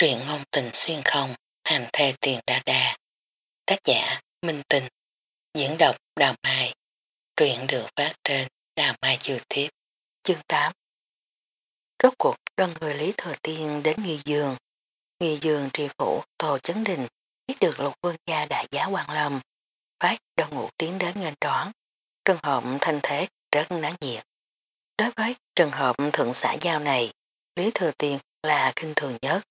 Truyện ngôn tình xuyên không, hành thê tiền đa đa. Tác giả Minh Tình. Diễn đọc Đào Mai. Truyện được phát trên Đào Mai YouTube. Chương 8 Rốt cuộc đoàn người Lý Thừa Tiên đến nghi dương. Nghi dương tri phủ Tô Chấn Đình biết được lục vương gia đại giá quan lâm. Phát đoàn ngủ tiến đến ngành đoán. Trường hợp thanh thế rất náo nhiệt. Đối với trường hợp thượng xã giao này, Lý Thừa Tiên là kinh thường nhất.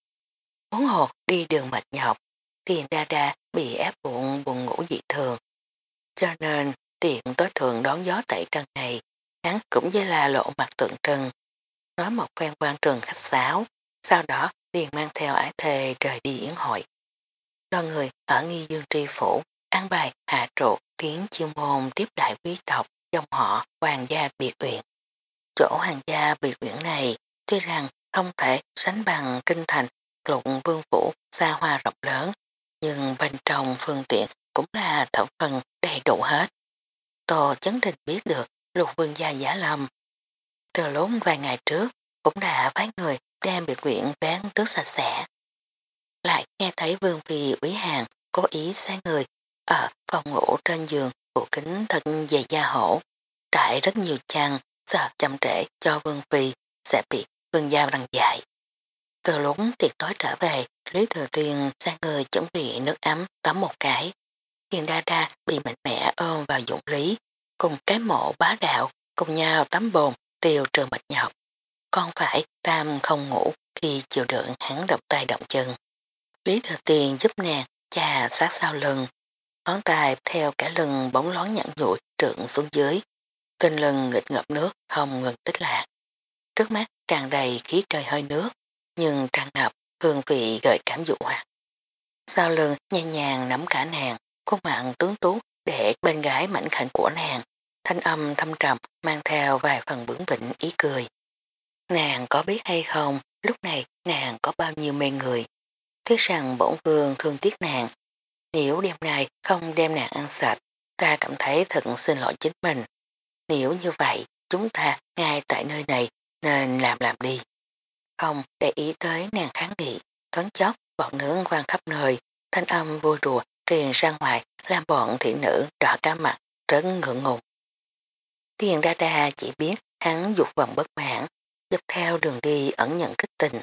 Hốn hồ đi đường mệt nhọc, tiền đa đa bị ép bụng buồn ngủ dị thường. Cho nên tiện tối thường đón gió tại trần này, hắn cũng như là lộ mặt tượng trần. Nói một phen quan trường khách sáo, sau đó liền mang theo ái thề rời đi yến hội. Đoàn người ở nghi dương tri phủ, an bài hạ trụ kiến chiêu môn tiếp đại quý tộc dòng họ hoàng gia biệt uyển. Chỗ hoàng gia biệt uyển này tuy rằng không thể sánh bằng kinh thành lục vương phủ xa hoa rộng lớn, nhưng bên trong phương tiện cũng là thẩm phần đầy đủ hết. Tô chấn định biết được lục vương gia giả lầm. Từ lúc vài ngày trước cũng đã phái người đem biệt quyển ván tước sạch sẽ. Lại nghe thấy vương phi quý hàng cố ý sai người ở phòng ngủ trên giường của kính thật dày da hổ, trải rất nhiều chăn, sợ chậm trễ cho vương phi sẽ bị vương gia răng dại. Từ lúc tiệc tối trở về, Lý Thừa Tiên sang người chuẩn bị nước ấm tắm một cái. Hiền đa đa bị mạnh mẽ ôm vào dụng lý, cùng cái mộ bá đạo, cùng nhau tắm bồn, tiêu trừ mệt nhọc. Con phải tam không ngủ khi chịu đựng hắn động tay động chân. Lý Thừa Tiên giúp nàng trà sát sau lưng, ngón tay theo cả lưng bóng lón nhẵn nhụi trượng xuống dưới. Tên lưng nghịch ngập nước không ngừng tích lạc. Trước mắt tràn đầy khí trời hơi nước, nhưng tràn ngập hương vị gợi cảm dụ hoạt. Sau lưng nhàn nhàng nắm cả nàng, khuôn mặn tướng tú để bên gái mảnh khảnh của nàng, thanh âm thâm trầm mang theo vài phần bướng bỉnh ý cười. Nàng có biết hay không, lúc này nàng có bao nhiêu mê người. thuyết rằng bổn vương thương tiếc nàng. Nếu đêm nay không đem nàng ăn sạch, ta cảm thấy thật xin lỗi chính mình. Nếu như vậy, chúng ta ngay tại nơi này nên làm làm đi. Không để ý tới nàng kháng nghị, thoáng chốc, bọn nướng vang khắp nơi, thanh âm vui rùa truyền ra ngoài làm bọn thị nữ đỏ cá mặt, rất ngượng ngùng. Tiền đa đa chỉ biết hắn dục vọng bất mãn, dập theo đường đi ẩn nhận kích tình.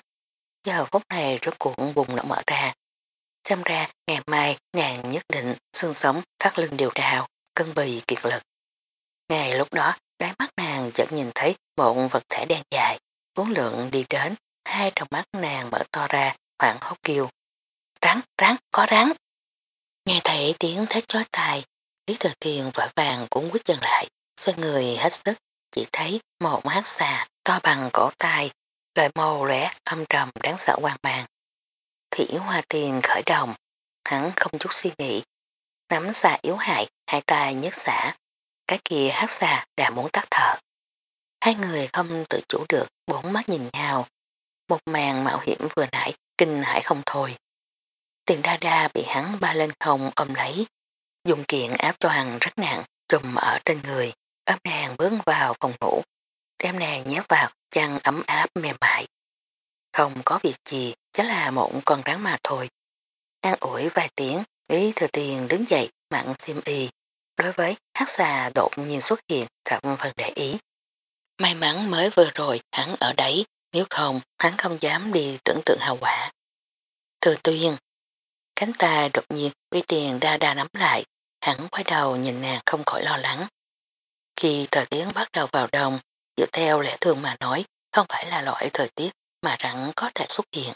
Giờ phút này rốt cuộn vùng nở mở ra. Xem ra ngày mai nàng nhất định xương sống thắt lưng điều đào, cân bì kiệt lực. Ngày lúc đó, đáy mắt nàng chợt nhìn thấy một vật thể đen dài, cuốn lượng đi đến, hai trong mắt nàng mở to ra, hoảng hốt kêu. Rắn, rắn, có rắn. Nghe thấy tiếng thét chói tai, Lý Thừa Tiền vội vàng cũng quyết chân lại, xoay người hết sức, chỉ thấy một hát xà to bằng cổ tay, loại màu lẻ âm trầm đáng sợ hoang mang. Thỉ hoa tiền khởi đồng, hắn không chút suy nghĩ, nắm xà yếu hại, hai tay nhấc xả, cái kia hát xà đã muốn tắt thở. Hai người không tự chủ được, bốn mắt nhìn nhau, một màn mạo hiểm vừa nãy, kinh hãi không thôi. Tiền đa đa bị hắn ba lên không ôm lấy. Dùng kiện áp choàng rất nặng, trùm ở trên người, ấm nàng bước vào phòng ngủ. Đem nàng nhét vào chăn ấm áp mềm mại. Không có việc gì, chắc là một con rắn mà thôi. An ủi vài tiếng, Lý Thừa Tiền đứng dậy mặn thêm y. Đối với hát xà đột nhiên xuất hiện thậm phần để ý. May mắn mới vừa rồi hắn ở đấy, nếu không, hắn không dám đi tưởng tượng hậu quả. Thừa tuyên, cánh tay đột nhiên uy tiền đa đa nắm lại, hắn quay đầu nhìn nàng không khỏi lo lắng. Khi thời tiết bắt đầu vào đông, dựa theo lẽ thường mà nói, không phải là loại thời tiết mà rắn có thể xuất hiện.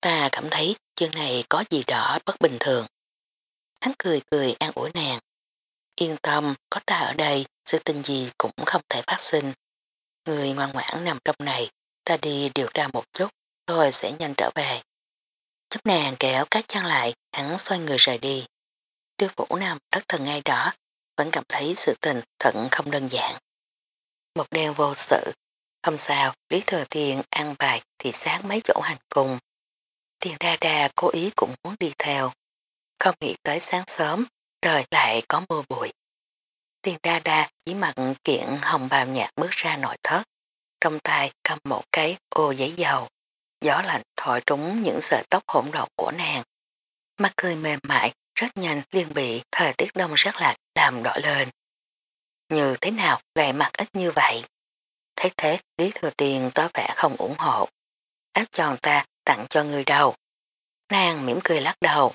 Ta cảm thấy chương này có gì đó bất bình thường. Hắn cười cười an ủi nàng. Yên tâm, có ta ở đây, sự tình gì cũng không thể phát sinh. Người ngoan ngoãn nằm trong này, ta đi điều tra một chút, rồi sẽ nhanh trở về. Chấp nàng kéo các chăn lại, hắn xoay người rời đi. Tiêu vũ nam thất thần ngay đó, vẫn cảm thấy sự tình thận không đơn giản. Một đêm vô sự, hôm sau Lý Thừa Thiên ăn bài thì sáng mấy chỗ hành cùng. Tiền đa đa cố ý cũng muốn đi theo. Không nghĩ tới sáng sớm, trời lại có mưa bụi. Tiền đa đa chỉ mặc kiện hồng bào nhạt bước ra nội thất trong tay cầm một cái ô giấy dầu. gió lạnh thổi trúng những sợi tóc hỗn độn của nàng. Mắt cười mềm mại, rất nhanh liền bị thời tiết đông rất lạnh làm đỏ lên. Như thế nào lại mặc ít như vậy? Thấy thế, Lý Thừa Tiền tỏ vẻ không ủng hộ. Áo tròn ta tặng cho người đầu Nàng mỉm cười lắc đầu.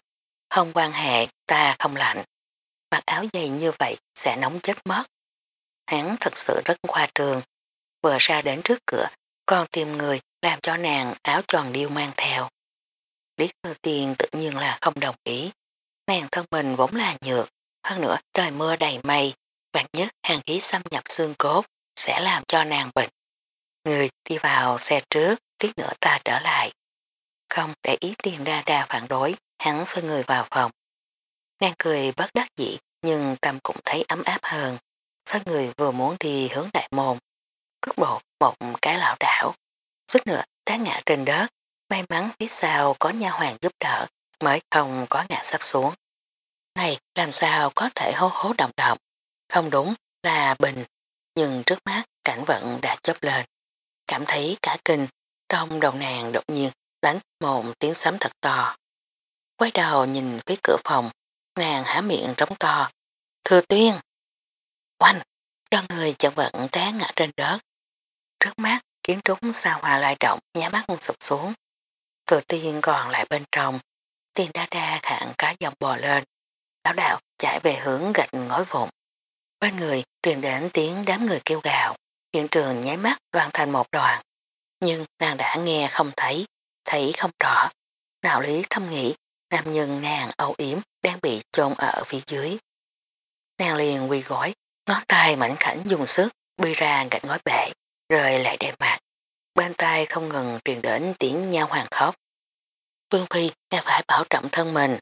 Không quan hệ, ta không lạnh. Mặc áo dày như vậy sẽ nóng chết mất. Hắn thật sự rất qua trường. Vừa ra đến trước cửa, còn tìm người làm cho nàng áo tròn điêu mang theo. Lý Thừa Tiền tự nhiên là không đồng ý. Nàng thân mình vốn là nhược, hơn nữa trời mưa đầy mây, vạn nhất hàng khí xâm nhập xương cốt sẽ làm cho nàng bệnh. Người đi vào xe trước, tí nữa ta trở lại. Không để ý tiền đa đa phản đối, hắn xoay người vào phòng. Nàng cười bất đắc dĩ nhưng tâm cũng thấy ấm áp hơn. Xoay người vừa muốn đi hướng đại môn. Cước bộ một cái lão đảo. Suốt nữa tá ngã trên đất. May mắn phía sau có nha hoàng giúp đỡ mới không có ngã sắp xuống. Này làm sao có thể hô hố động động. Không đúng là bình. Nhưng trước mắt cảnh vận đã chớp lên. Cảm thấy cả kinh. Trong đầu nàng đột nhiên đánh một tiếng sấm thật to. Quay đầu nhìn phía cửa phòng, nàng há miệng trống to. Thừa tuyên! Oanh! Cho người chợt vận té ngã trên đất. Trước mắt, kiến trúc xa hòa lại động, nhá mắt sụp xuống. Thừa tiên còn lại bên trong. Tiên đa đa khẳng cá dòng bò lên. Lão đạo chạy về hướng gạch ngói vụn. Bên người truyền đến tiếng đám người kêu gào. Hiện trường nháy mắt loạn thành một đoàn. Nhưng nàng đã nghe không thấy, thấy không rõ. Nào lý thâm nghĩ, nam nhân nàng âu yếm đang bị chôn ở phía dưới. Nàng liền quỳ gối, ngón tay mảnh khảnh dùng sức, bươi ra gạch ngói bể, rời lại đè mặt. Bên tay không ngừng truyền đến tiếng nhau hoàng khóc. Vương Phi nghe phải bảo trọng thân mình.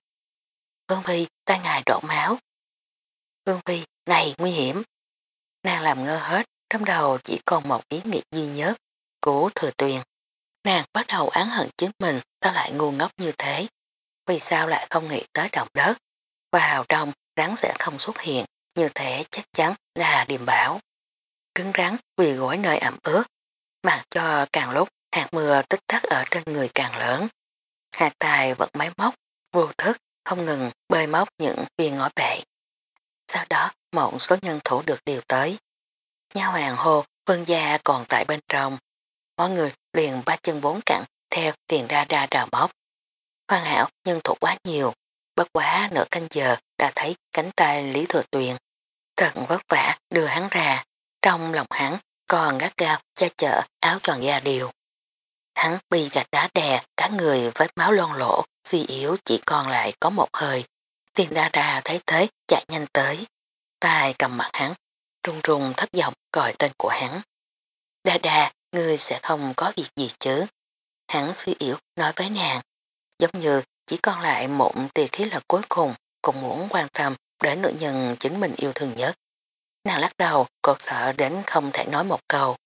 Vương Phi tay ngài đổ máu. Vương Phi, này nguy hiểm. Nàng làm ngơ hết, trong đầu chỉ còn một ý nghĩ duy nhất, của thừa tuyền. Nàng bắt đầu án hận chính mình ta lại ngu ngốc như thế. Vì sao lại không nghĩ tới động đất? và hào trong rắn sẽ không xuất hiện, như thế chắc chắn là điềm bảo. Cứng rắn vì gối nơi ẩm ướt, mặc cho càng lúc hạt mưa tích tắc ở trên người càng lớn. Hai tài vật máy móc, vô thức, không ngừng bơi móc những viên ngõ bệ. Sau đó một số nhân thủ được điều tới. Nha hoàng hô, vương gia còn tại bên trong. Mọi người liền ba chân bốn cẳng theo tiền đa đa đào móc. Hoàn hảo nhân thủ quá nhiều, bất quá nửa canh giờ đã thấy cánh tay Lý Thừa Tuyền. Thật vất vả đưa hắn ra, trong lòng hắn còn gắt gao cha chở áo tròn da điều. Hắn bị gạch đá đè, cả người vết máu loan lỗ, suy yếu chỉ còn lại có một hơi. Tiền đa đa thấy thế chạy nhanh tới. tay cầm mặt hắn, rung rung thấp giọng gọi tên của hắn. Đa đa, ngươi sẽ không có việc gì chứ. Hắn suy yếu nói với nàng, giống như chỉ còn lại một tia khí lực cuối cùng cũng muốn quan tâm đến nữ nhân chính mình yêu thương nhất. Nàng lắc đầu, cột sợ đến không thể nói một câu.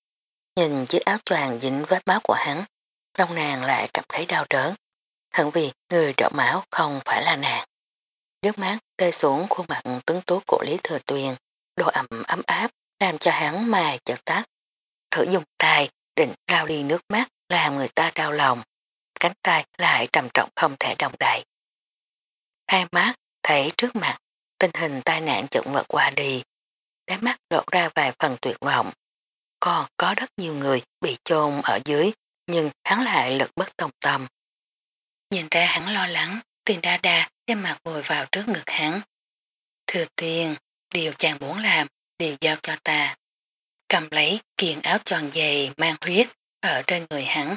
Nhìn chiếc áo choàng dính vết máu của hắn, lòng nàng lại cảm thấy đau đớn. Hẳn vì người đổ máu không phải là nàng. Nước mắt rơi xuống khuôn mặt tướng tú của Lý Thừa Tuyền, độ ẩm ấm áp làm cho hắn mà chợt tắt. Thử dùng tay định lao đi nước mắt làm người ta đau lòng. Cánh tay lại trầm trọng không thể đồng đậy. Hai mắt thấy trước mặt tình hình tai nạn chận vật qua đi. Đáy mắt lộ ra vài phần tuyệt vọng. Còn có rất nhiều người bị chôn ở dưới nhưng hắn lại lực bất tòng tâm. Nhìn ra hắn lo lắng, tiền đa đa đem mặt vùi vào trước ngực hắn. Thừa tiền, điều chàng muốn làm, đều giao cho ta. Cầm lấy kiền áo tròn dày mang huyết ở trên người hắn.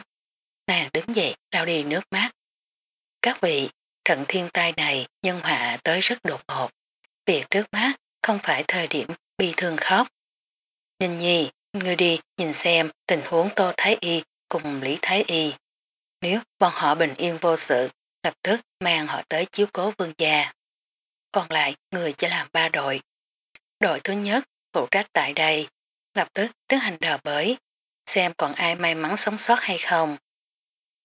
Nàng đứng dậy lau đi nước mắt. Các vị, trận thiên tai này nhân họa tới rất đột ngột. Việc trước mắt không phải thời điểm bị thương khóc. nhìn nhi, ngươi đi nhìn xem tình huống Tô Thái Y cùng Lý Thái Y. Nếu bọn họ bình yên vô sự, lập tức mang họ tới chiếu cố vương gia. Còn lại, người chỉ làm ba đội. Đội thứ nhất, phụ trách tại đây, lập tức tiến hành đờ bới, xem còn ai may mắn sống sót hay không.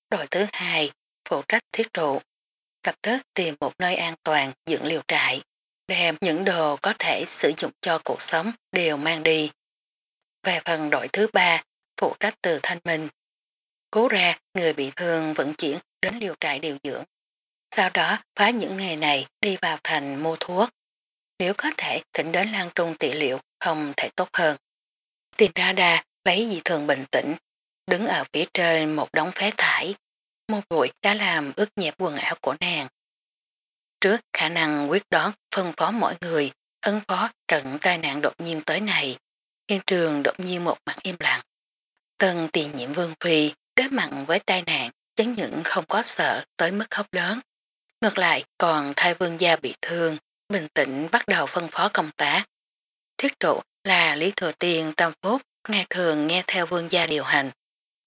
Đội thứ hai, phụ trách thiết trụ, lập tức tìm một nơi an toàn dựng liều trại, đem những đồ có thể sử dụng cho cuộc sống đều mang đi. Về phần đội thứ ba, phụ trách từ thanh minh. Cố ra người bị thương vận chuyển đến liều trại điều dưỡng. Sau đó phá những ngày này đi vào thành mua thuốc. Nếu có thể thỉnh đến Lan Trung trị liệu không thể tốt hơn. Tiền đa đa lấy dị thường bình tĩnh, đứng ở phía trên một đống phế thải. Một bụi đã làm ướt nhẹp quần áo của nàng. Trước khả năng quyết đoán phân phó mọi người, ấn phó trận tai nạn đột nhiên tới này, hiện trường đột nhiên một mặt im lặng. Tân tiền nhiệm vương phi đối mặn với tai nạn chẳng những không có sợ tới mức khóc lớn. Ngược lại còn thay vương gia bị thương, bình tĩnh bắt đầu phân phó công tác. Thiết trụ là Lý Thừa Tiên tam phúc, nghe thường nghe theo vương gia điều hành,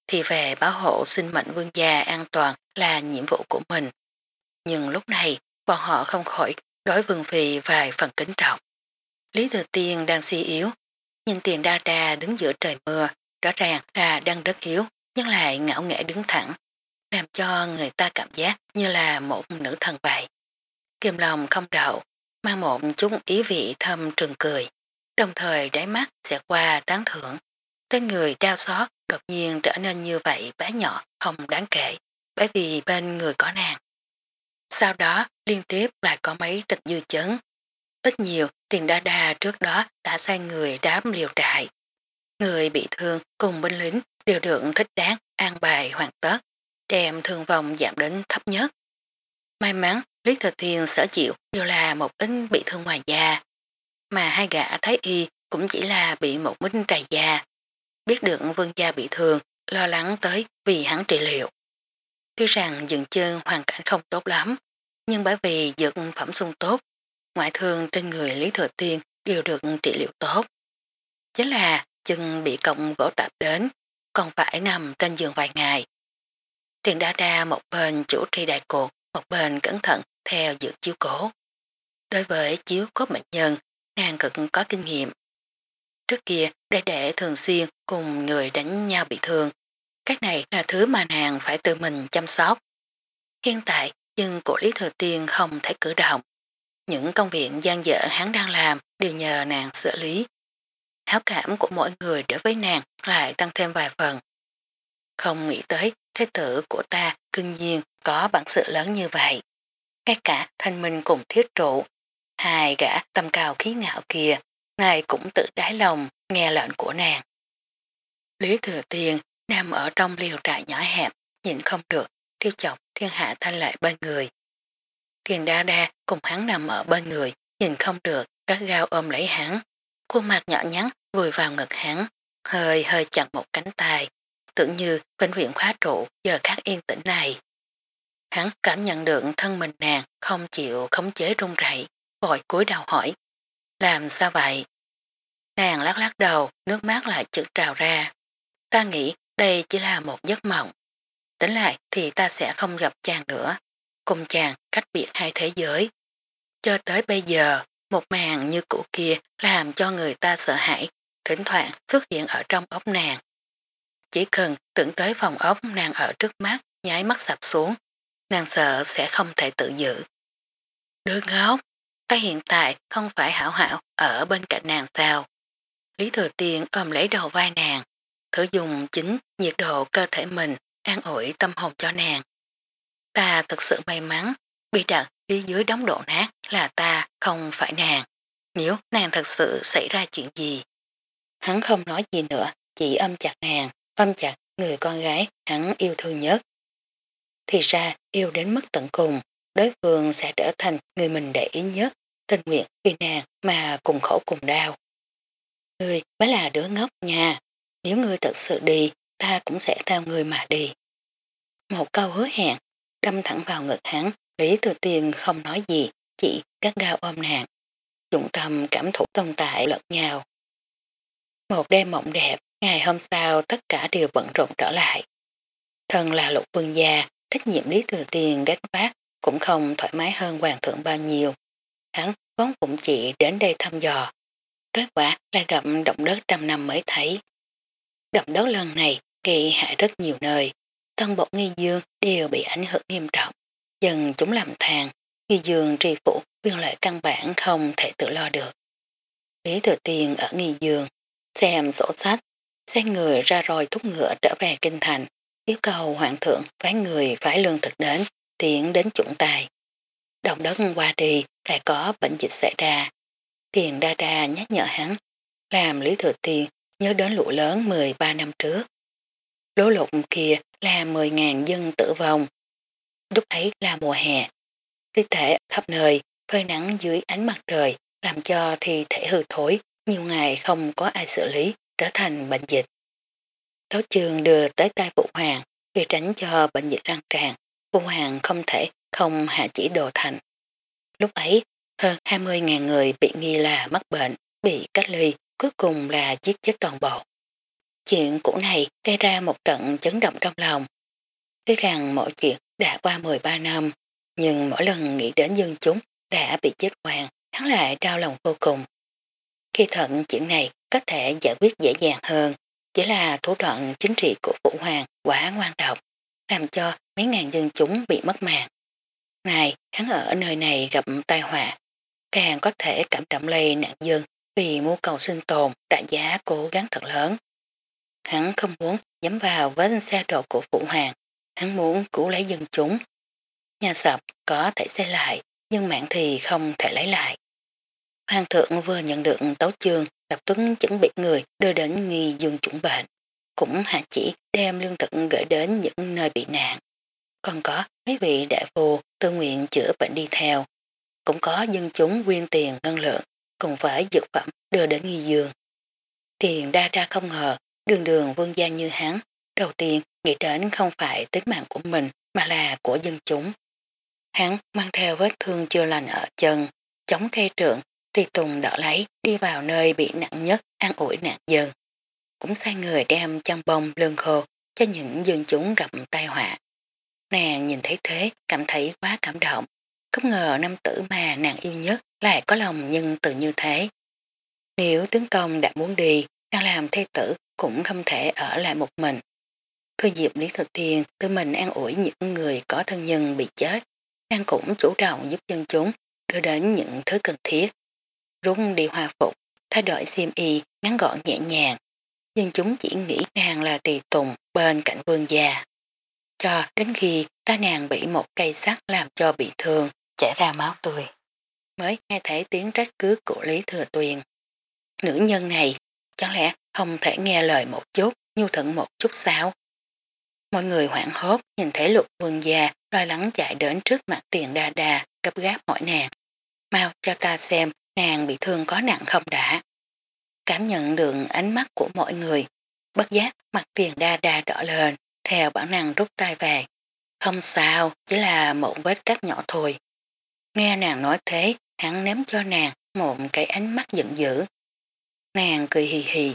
thì về bảo hộ sinh mệnh vương gia an toàn là nhiệm vụ của mình. Nhưng lúc này, bọn họ không khỏi đối vương phi vài phần kính trọng. Lý Thừa Tiên đang suy yếu, nhìn tiền đa đa đứng giữa trời mưa, rõ ràng là đang rất yếu, nhưng lại ngạo nghệ đứng thẳng, làm cho người ta cảm giác như là một nữ thần vậy. Kiềm lòng không đậu, mang một chút ý vị thâm trừng cười, đồng thời đáy mắt sẽ qua tán thưởng. Trên người đau xót đột nhiên trở nên như vậy bé nhỏ không đáng kể, bởi vì bên người có nàng. Sau đó liên tiếp lại có mấy trịch dư chấn. Ít nhiều tiền đa đa trước đó đã sai người đám liều trại. Người bị thương cùng binh lính đều được thích đáng an bài hoàn tất, đem thương vong giảm đến thấp nhất. May mắn Lý Thừa Thiên sở chịu đều là một ít bị thương ngoài da, mà hai gã thái y cũng chỉ là bị một mít trầy da. Biết được vương gia bị thương, lo lắng tới vì hắn trị liệu. Tuy rằng dựng chân hoàn cảnh không tốt lắm, nhưng bởi vì dược phẩm sung tốt, ngoại thương trên người Lý Thừa Tiên đều được trị liệu tốt. Chính là chân bị cộng gỗ tạp đến, còn phải nằm trên giường vài ngày. Tiền đa đa một bên chủ trì đại cuộc, một bên cẩn thận theo dược chiếu cổ. Đối với chiếu cốt bệnh nhân, nàng cực có kinh nghiệm. Trước kia, để để thường xuyên cùng người đánh nhau bị thương. Các này là thứ mà nàng phải tự mình chăm sóc. Hiện tại, chân của Lý Thừa Tiên không thể cử động. Những công việc gian dở hắn đang làm đều nhờ nàng xử lý. Háo cảm của mỗi người đối với nàng lại tăng thêm vài phần. Không nghĩ tới thế tử của ta cưng nhiên có bản sự lớn như vậy. Ngay cả thanh minh cùng thiết trụ, hai gã tâm cao khí ngạo kia, ngài cũng tự đáy lòng nghe lệnh của nàng. Lý Thừa Tiên nam ở trong liều trại nhỏ hẹp, nhìn không được, tiêu chọc thiên hạ thanh lại bên người. Tiền đa đa cùng hắn nằm ở bên người, nhìn không được, các gao ôm lấy hắn. Khuôn mặt nhỏ nhắn vùi vào ngực hắn, hơi hơi chặt một cánh tay, tưởng như bệnh viện khóa trụ giờ khác yên tĩnh này. Hắn cảm nhận được thân mình nàng không chịu khống chế run rẩy, vội cúi đầu hỏi. Làm sao vậy? Nàng lắc lắc đầu, nước mắt lại chữ trào ra. Ta nghĩ đây chỉ là một giấc mộng. Tính lại thì ta sẽ không gặp chàng nữa. Cùng chàng cách biệt hai thế giới. Cho tới bây giờ, một màn như cũ kia làm cho người ta sợ hãi, thỉnh thoảng xuất hiện ở trong ốc nàng. Chỉ cần tưởng tới phòng ốc nàng ở trước mắt, nháy mắt sập xuống, nàng sợ sẽ không thể tự giữ. Đứa ngốc, ta hiện tại không phải hảo hảo ở bên cạnh nàng sao. Lý Thừa Tiên ôm lấy đầu vai nàng, thử dùng chính nhiệt độ cơ thể mình an ủi tâm hồn cho nàng. Ta thật sự may mắn, bị đặt phía dưới đống độ nát là ta, không phải nàng. Nếu nàng thật sự xảy ra chuyện gì. Hắn không nói gì nữa, chỉ ôm chặt nàng, ôm chặt người con gái hắn yêu thương nhất. Thì ra yêu đến mức tận cùng, đối phương sẽ trở thành người mình để ý nhất, tình nguyện vì nàng mà cùng khổ cùng đau. người mới là đứa ngốc nha, nếu ngươi thật sự đi, ta cũng sẽ theo ngươi mà đi. Một câu hứa hẹn, đâm thẳng vào ngực hắn, Lý từ Tiên không nói gì, chỉ gắt gao ôm nàng. Dụng tâm cảm thụ tồn tại lẫn nhau. Một đêm mộng đẹp, ngày hôm sau tất cả đều bận rộn trở lại. Thân là lục vương gia, trách nhiệm Lý từ Tiên gánh vác cũng không thoải mái hơn hoàng thượng bao nhiêu. Hắn vốn cũng chỉ đến đây thăm dò. Kết quả là gặp động đất trăm năm mới thấy. Động đất lần này gây hại rất nhiều nơi. Tân bộ nghi dương đều bị ảnh hưởng nghiêm trọng. Dần chúng làm thàn, nghi dương tri phủ quyền lợi căn bản không thể tự lo được. Lý Thừa Tiên ở nghi dương, xem sổ sách, xe người ra rồi thúc ngựa trở về kinh thành, yêu cầu hoàng thượng phái người phái lương thực đến, tiện đến chuẩn tài. Đồng đất qua đi lại có bệnh dịch xảy ra. Tiền đa đa nhắc nhở hắn, làm Lý Thừa Tiên nhớ đến lũ lớn 13 năm trước. lũ lụt kia là 10.000 dân tử vong. Lúc ấy là mùa hè. Thi thể khắp nơi, phơi nắng dưới ánh mặt trời, làm cho thi thể hư thối, nhiều ngày không có ai xử lý, trở thành bệnh dịch. Tấu trường đưa tới tay Phụ Hoàng, vì tránh cho bệnh dịch lan tràn, Phụ Hoàng không thể không hạ chỉ đồ thành. Lúc ấy, hơn 20.000 người bị nghi là mắc bệnh, bị cách ly, cuối cùng là giết chết toàn bộ. Chuyện cũ này gây ra một trận chấn động trong lòng. Tuy rằng mỗi chuyện đã qua 13 năm, nhưng mỗi lần nghĩ đến dân chúng đã bị chết hoàng, hắn lại đau lòng vô cùng. Khi thận chuyện này có thể giải quyết dễ dàng hơn, chỉ là thủ đoạn chính trị của Phụ Hoàng quá ngoan độc, làm cho mấy ngàn dân chúng bị mất mạng. Này, hắn ở nơi này gặp tai họa, càng có thể cảm trọng lây nạn dân vì mưu cầu sinh tồn đại giá cố gắng thật lớn. Hắn không muốn nhắm vào với xe độ của Phụ Hoàng, hắn muốn cứu lấy dân chúng. Nhà sập có thể xây lại, nhưng mạng thì không thể lấy lại. Hoàng thượng vừa nhận được tấu chương, lập tức chuẩn bị người đưa đến nghi dương chủng bệnh, cũng hạ chỉ đem lương thực gửi đến những nơi bị nạn. Còn có mấy vị đại phù tư nguyện chữa bệnh đi theo, cũng có dân chúng quyên tiền ngân lượng, cùng với dược phẩm đưa đến nghi dương. Tiền đa đa không ngờ, đường đường vương gia như hắn, đầu tiên nghĩ đến không phải tính mạng của mình mà là của dân chúng. Hắn mang theo vết thương chưa lành ở chân, chống cây trượng thì Tùng đỡ lấy đi vào nơi bị nặng nhất an ủi nạn dân. Cũng sai người đem chăn bông lương khô cho những dân chúng gặp tai họa. Nàng nhìn thấy thế cảm thấy quá cảm động. Không ngờ nam tử mà nàng yêu nhất lại có lòng nhân từ như thế. Nếu tướng công đã muốn đi, đang làm thê tử cũng không thể ở lại một mình. Thư dịp Lý Thực Tiên tự mình an ủi những người có thân nhân bị chết, đang cũng chủ động giúp dân chúng đưa đến những thứ cần thiết rung đi hòa phục, thay đổi xiêm y, ngắn gọn nhẹ nhàng. Nhưng chúng chỉ nghĩ nàng là tỳ tùng bên cạnh vương già. Cho đến khi ta nàng bị một cây sắt làm cho bị thương, chảy ra máu tươi. Mới nghe thấy tiếng trách cứ của Lý Thừa Tuyền. Nữ nhân này chẳng lẽ không thể nghe lời một chút, nhu thận một chút sao? Mọi người hoảng hốt nhìn thấy lục vương già lo lắng chạy đến trước mặt tiền đa đa gấp gáp hỏi nàng. Mau cho ta xem nàng bị thương có nặng không đã. Cảm nhận được ánh mắt của mọi người, bất giác mặt tiền đa đa đỏ lên, theo bản năng rút tay về. Không sao, chỉ là một vết cắt nhỏ thôi. Nghe nàng nói thế, hắn ném cho nàng một cái ánh mắt giận dữ. Nàng cười hì hì.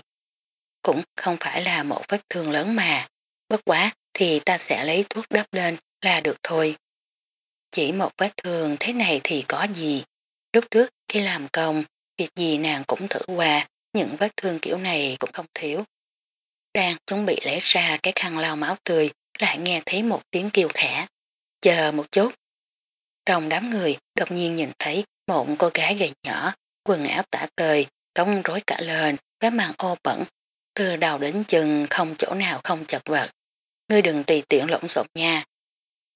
Cũng không phải là một vết thương lớn mà. Bất quá thì ta sẽ lấy thuốc đắp lên là được thôi. Chỉ một vết thương thế này thì có gì. Lúc trước khi làm công, việc gì nàng cũng thử qua, những vết thương kiểu này cũng không thiếu. Đang chuẩn bị lấy ra cái khăn lau máu tươi, lại nghe thấy một tiếng kêu khẽ. Chờ một chút. Trong đám người, đột nhiên nhìn thấy một cô gái gầy nhỏ, quần áo tả tơi, tông rối cả lên, với màn ô bẩn, từ đầu đến chân không chỗ nào không chật vật. Ngươi đừng tùy tiện lộn xộn nha.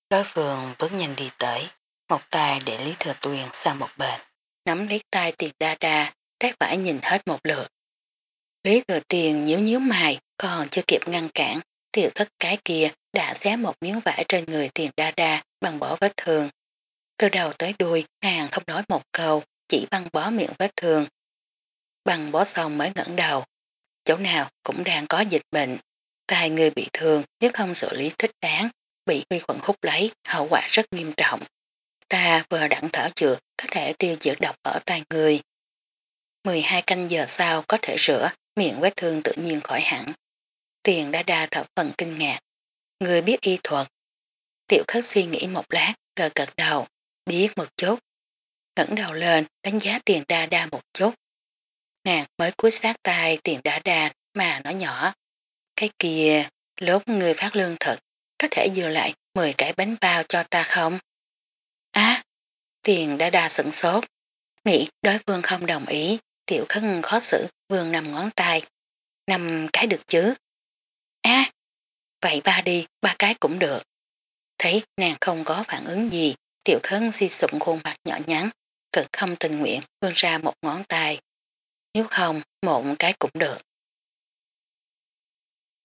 Đối phương bước nhanh đi tới, một tay để Lý Thừa Tuyền sang một bên nắm lấy tay tiền đa đa, trái phải nhìn hết một lượt. Lý thừa tiền nhíu nhíu mày, còn chưa kịp ngăn cản, tiểu thất cái kia đã xé một miếng vải trên người tiền đa đa bằng bỏ vết thương. Từ đầu tới đuôi, nàng không nói một câu, chỉ băng bó miệng vết thương. Băng bó xong mới ngẩng đầu. Chỗ nào cũng đang có dịch bệnh. Tai người bị thương nếu không xử lý thích đáng, bị vi khuẩn hút lấy, hậu quả rất nghiêm trọng. Ta vừa đặng thở chữa có thể tiêu diệt độc ở tay người. 12 canh giờ sau có thể rửa, miệng vết thương tự nhiên khỏi hẳn. Tiền đã đa thở phần kinh ngạc. Người biết y thuật. Tiểu khất suy nghĩ một lát, cờ gật đầu, biết một chút. ngẩng đầu lên, đánh giá tiền đa đa một chút. Nàng mới cúi sát tay tiền đa đa mà nói nhỏ. Cái kia, lúc người phát lương thật, có thể dừa lại 10 cái bánh bao cho ta không? Á, tiền đa đa sửng sốt. Nghĩ đối phương không đồng ý, tiểu khân khó xử vương nằm ngón tay. Nằm cái được chứ. Á, vậy ba đi, ba cái cũng được. Thấy nàng không có phản ứng gì, tiểu khấn si sụm khuôn mặt nhỏ nhắn, cực không tình nguyện vươn ra một ngón tay. Nếu không, một cái cũng được.